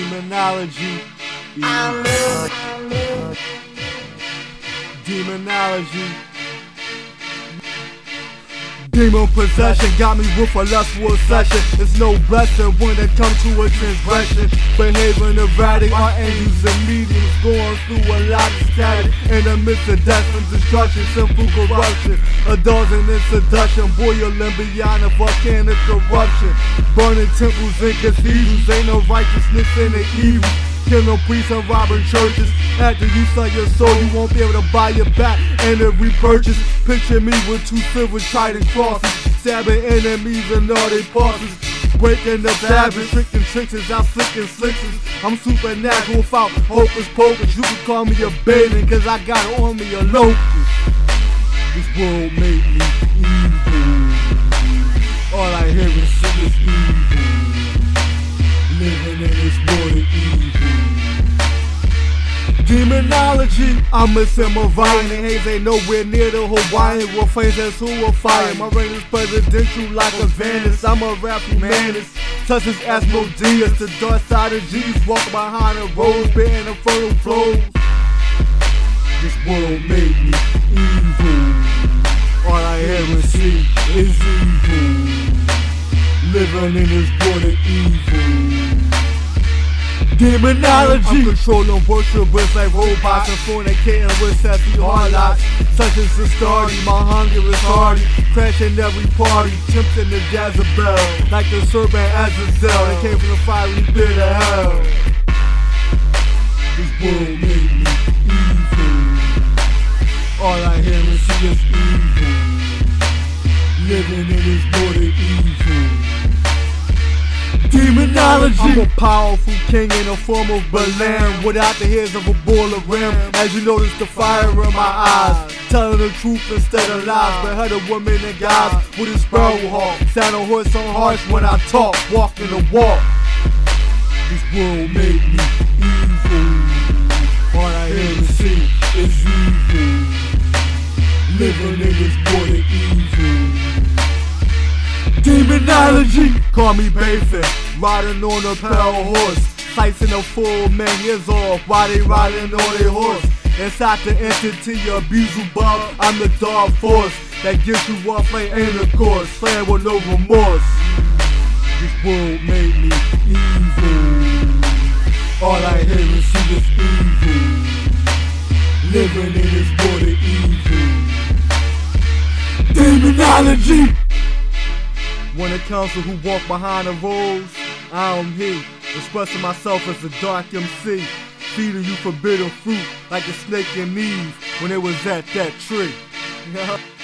Demonology. Demonology. Demon possession got me with a lustful obsession. It's no blessing when it comes to a transgression. Behaving erratic, our angels and mediums going through a lot of static. In the midst of death and destruction, sinful corruption. Adults and seduction, boiling beyond a volcanic eruption. Burning temples and cathedrals, ain't no righteousness in the evil killing priests and robbing churches. After you sell your soul, you won't be able to buy it back and it repurchase. Picture me with two silver trident crosses, stabbing enemies and all their bosses. Breaking the habit, tricking tricksters, out flicking slickers. I'm supernatural without hocus pocus. You can call me a baby, cause I got on me a locust. This world made me evil. Demonology, I'm a Samarian and haze ain't nowhere near the Hawaiian With flames that's who will fire My reign is presidential like a Venice. I'm a rap humanist Such as Asmodeus The dark side of Jesus Walking behind a rows Bearing a fertile flow. This world made me evil. All I and see is evil. Living in this world of evil Demonology. I'm controlling worshippers like robots and fornicating with sassy harlots. Such as the story, my hunger is hardy. Crashing every party, tempting the Jezebel. Like the serpent Azazel that came from the fiery pit of hell. This world made me evil. All I hear and see is evil. Living in this world of evil. I'm a powerful king in the form of Balam. Without the hairs of a bull of ram As you notice the fire in my eyes. Telling the truth instead of lies. But heard a woman and guys with a sparrow hawk Sound a horse so harsh when I talk. Walking the walk. This world made me evil. All I and see is evil. Living in this world of evil. Demonology. Call me Bathin riding on a pale horse. Slicing a full man years off while they riding on their horse. Inside the entity of Beelzebub, I'm the dark force that gets you off like intercourse, playing with no remorse. This world made me evil. All I hear is see is evil. Living in this world of evil. Demonology! When it comes to who walk behind the rows, I am he, expressing myself as a dark MC, feeding you forbidden fruit like a snake and Eve when it was at that tree.